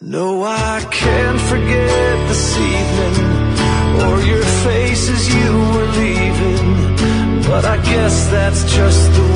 No, I can't forget this evening or your face as you were leaving. But I guess that's just the